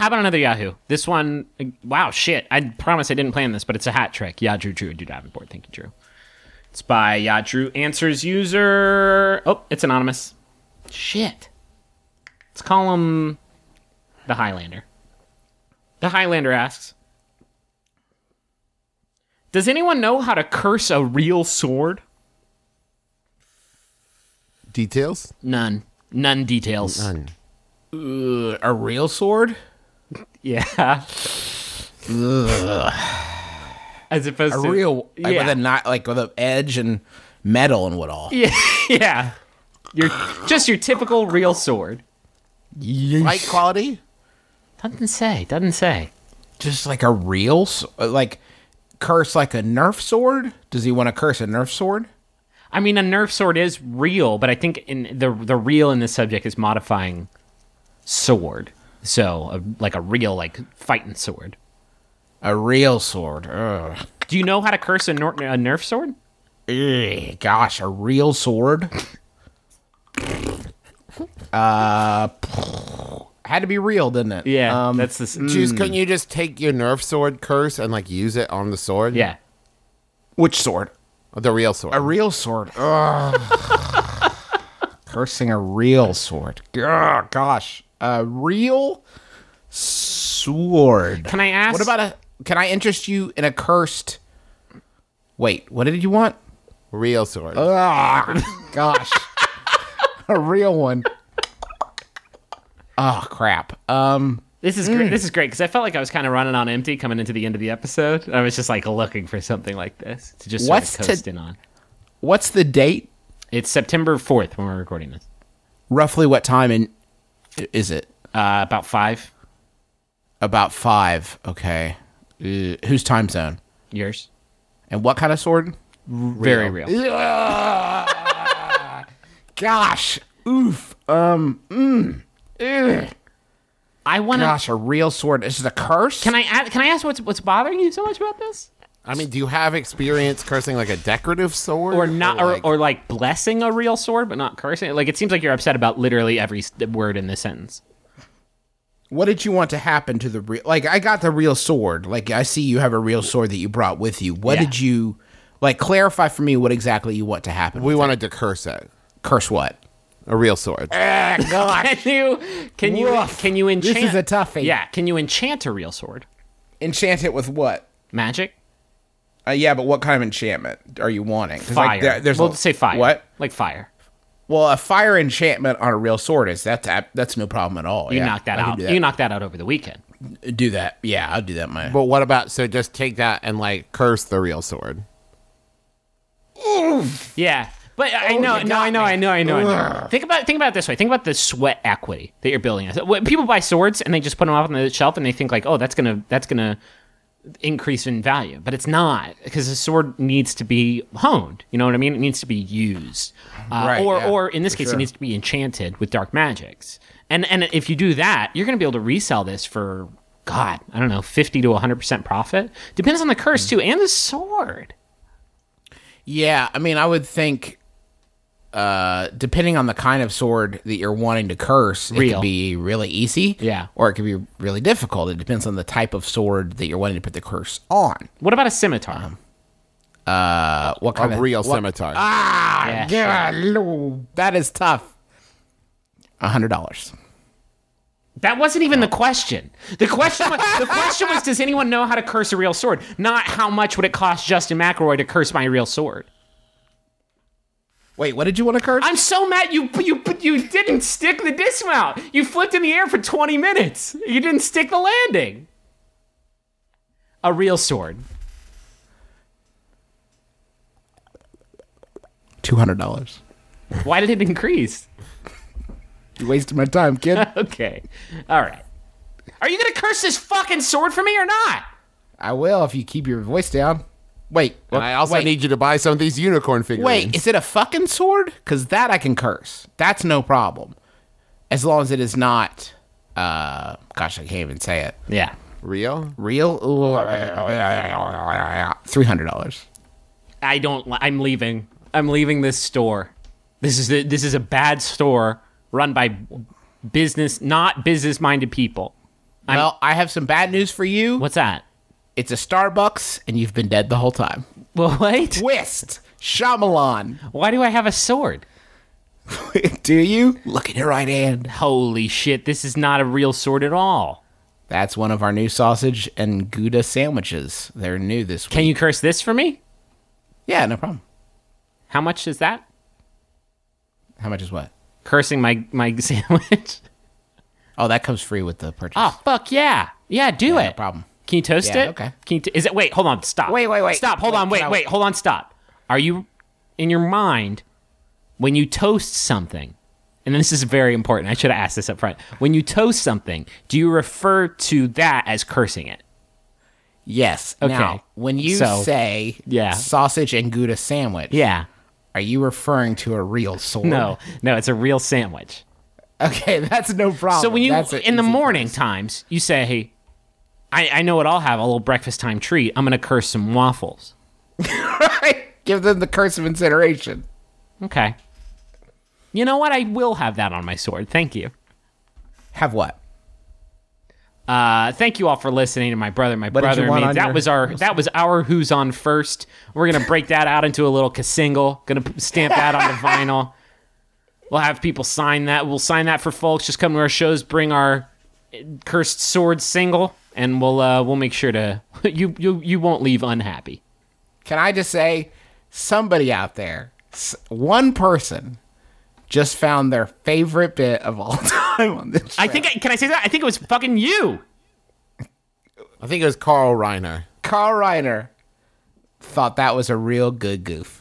how about another Yahoo? This one, wow, shit. I promise I didn't plan this, but it's a hat trick. Yeah, Drew, Drew, Davenport. Thank you, Drew. It's by Yeah, Drew Answers user. Oh, it's anonymous. Shit. Let's call him the Highlander. The Highlander asks Does anyone know how to curse a real sword? Details? None. None details. None. Uh, a real sword? Yeah. As opposed A to real like yeah. with a not like with an edge and metal and what all? yeah, yeah. Your just your typical real sword. Light quality? Doesn't say. Doesn't say. Just like a real like curse like a Nerf sword? Does he want to curse a Nerf sword? I mean, a Nerf sword is real, but I think in the the real in this subject is modifying sword. So, a, like a real like fighting sword. A real sword. Ugh. Do you know how to curse a, nor- a Nerf sword? Ugh, gosh, a real sword. uh, had to be real, didn't it? Yeah, Um, that's the s- Just couldn't you just take your Nerf sword curse and like use it on the sword? yeah. which sword? The real sword. A real sword. Ugh. Cursing a real sword. Ugh, gosh, a real sword. Can I ask? What about a? Can I interest you in a cursed? Wait, what did you want? real sword. Ugh, gosh, a real one. Oh crap. Um, This is great. This is great because I felt like I was kind of running on empty coming into the end of the episode. I was just like looking for something like this to just sort What's of to- coast in on. what's the date? It's September fourth when we're recording this. Roughly what time in is it? Uh, about five About five. Okay. Uh, whose time zone? Yours. And what kind of sword? Very real. Gosh. Oof. Um. Mm, ugh. I want to. Gosh, a real sword. This is a curse. Can I add, can I ask what's what's bothering you so much about this? I mean, do you have experience cursing like a decorative sword? Or not, or, like- or like blessing a real sword but not cursing? Like it seems like you're upset about literally every word in this sentence. What did you want to happen to the real? Like, I got the real sword. Like, I see you have a real sword that you brought with you. What Yeah. did you like? Clarify for me what exactly you want to happen. we with wanted to curse it. it. curse what? A real sword. Ah, can you can you Woof. can you enchant? This is a toughie. Yeah, can you enchant a real sword? Enchant it with what? Magic, Uh, yeah, but what kind of enchantment are you wanting? fire. Like, there- there's we'll a- say fire. What? Like fire. Well, a fire enchantment on a real sword is that's that's no problem at all. You yeah, knock that I out. Do You knock that out over the weekend. do that. Yeah, I'll do that. My But what about so just take that and like curse the real sword? Yeah. But I Oh, know, you no, got I know. I know, I know, I know. Think about think about it this way. Think about the sweat equity that you're building. When People buy swords and they just put them up on the shelf and they think like, oh, that's gonna that's gonna increase in value, but it's not because the sword needs to be honed. You know what I mean? It needs to be used, uh, Right, or yeah, or in this case, sure. it needs to be enchanted with dark magics. And and if you do that, you're gonna be able to resell this for God, I don't know, fifty to hundred percent profit. Depends on the curse Mm. too, and the sword. Yeah, I mean, I would think, uh, depending on the kind of sword that you're wanting to curse, it Real. could be really easy, Yeah. or it could be really difficult. It depends on the type of sword that you're wanting to put the curse on. What about a scimitar? Uh, what kind A of real what- scimitar. yeah, sure. That is tough. A hundred dollars. That wasn't even the question. The question was, the question was does anyone know how to curse a real sword? Not how much would it cost Justin McElroy to curse my real sword. Wait, what did you want to curse? I'm so mad you you you didn't stick the dismount. You flipped in the air for 20 minutes. You didn't stick the landing. A real sword. Two hundred dollars. Why did it increase? You wasted my time, kid. Okay. All right. Are you going to curse this fucking sword for me or not? I will if you keep your voice down. Wait, and I also wait, need you to buy some of these unicorn figurines. Wait, is it a fucking sword? Because that I can curse. That's no problem. As long as it is not, uh, gosh, I can't even say it. Yeah. real? Real? Three hundred dollars. I don't. I'm leaving. I'm leaving this store. This is the, this is a bad store run by business, not business minded people. Well, I have some bad news for you. What's that? It's a Starbucks, and you've been dead the whole time. Well, wait. Twist, Shyamalan. Why do I have a sword? Do you look at your right hand? Holy shit! This is not a real sword at all. That's one of our new sausage and Gouda sandwiches. They're new this week. Can you curse this for me? Yeah, no problem. How much is that? How much is what? Cursing my my sandwich. Oh, that comes free with the purchase. Oh fuck yeah, yeah, do Yeah, it. no problem. Can you toast Yeah, it? okay. Can you t- is it? Wait, hold on. Stop. Wait, wait, wait. Stop. Hold Wait, on. Wait, I- wait. Hold on. Stop. Are you in your mind when you toast something? And this is very important. I should have asked this up front. When you toast something, do you refer to that as cursing it? Yes. Okay. Now, when you So- say Yeah. sausage and Gouda sandwich, Yeah. are you referring to a real sword? No. No. It's a real sandwich. Okay, that's no problem. So when you in the morning curse. times, you say, "Hey, I, I know what I'll have a little breakfast time treat. I'm gonna curse some waffles." Right? Give them the curse of incineration. Okay. You know what? I will have that on my sword. Thank you. Have what? Uh, thank you all for listening to my brother, my What brother you and want me. That your- was our that was our who's on first. We're gonna break that out into a little single. Gonna stamp that on the vinyl. We'll have people sign that. We'll sign that for folks. Just come to our shows, bring our cursed sword single, and we'll uh, we'll make sure to you you you won't leave unhappy. Can I just say, somebody out there, one person, just found their favorite bit of all time on this. I think I, can I say that? I think it was fucking you. I think it was Carl Reiner. Carl Reiner thought that was a real good goof.